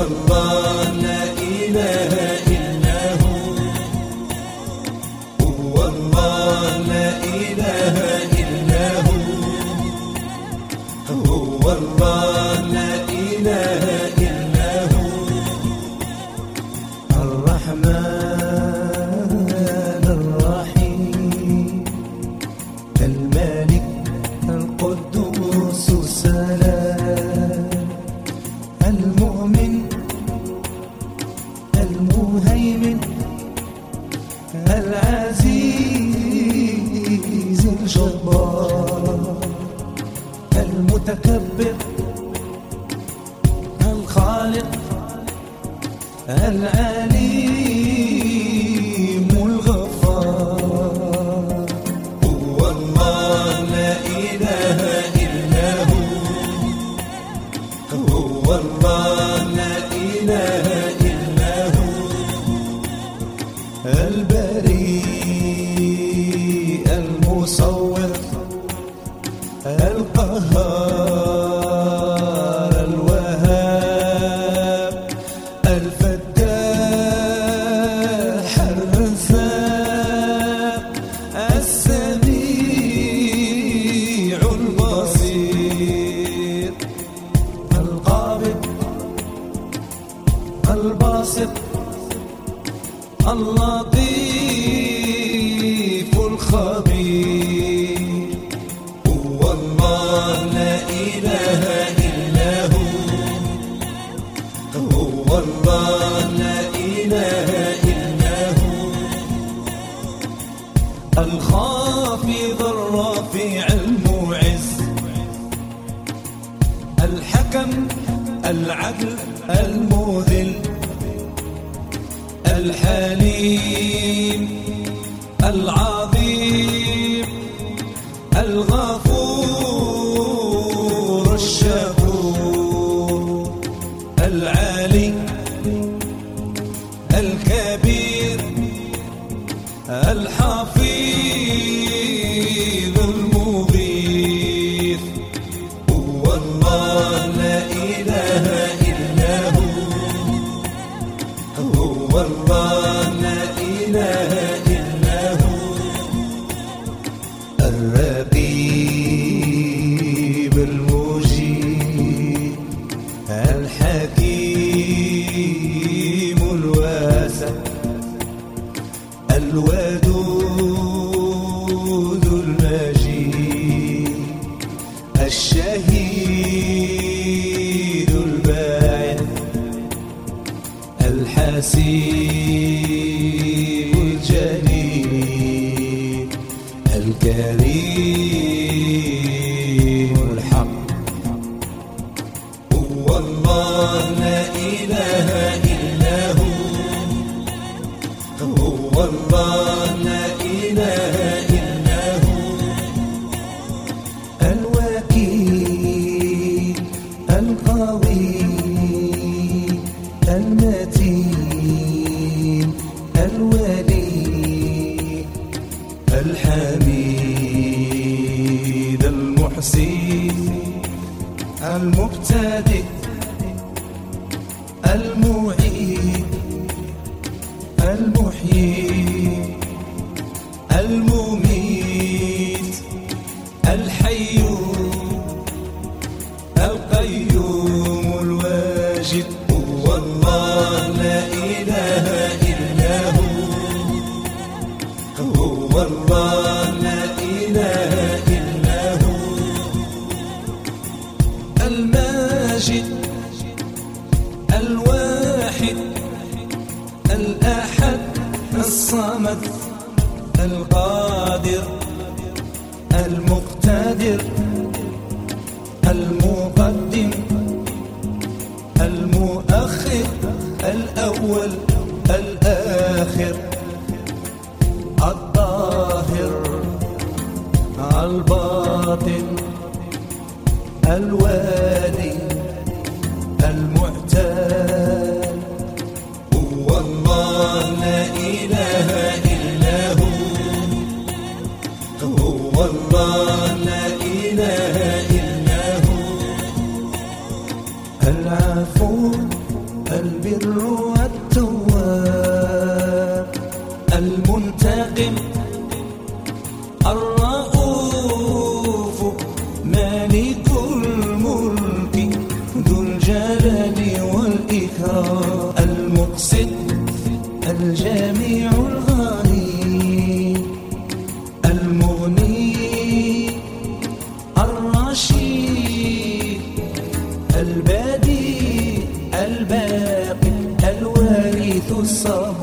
هو الله لا إله إلا هو. هو الله لا إله إلا هو. هو الله الجبار المتكبر الخالق العليم الباسط اللطيف الخبير. هو الله لا إله إلا هو. هو الله لا إله إلا هو. الخافض الرافع المعز الحكم العدل المذل. الحليم العظيم الغفور الشكور العالي الكبير الحفيظ الكريم الحق هو الله لا إله إلا هو. هو الله. المبتدئ المعيد المحيي المميت الحي القيوم الواجد هو الله لا إله إلا هو هو الله. الصمد القادر المقتدر المقدم المؤخر الأول الآخر الظاهر الباطن الوالي البر والتواب. المنتقم الرؤوف مالك الملك ذو الجلال والإكرام. المقسط الجميع olsam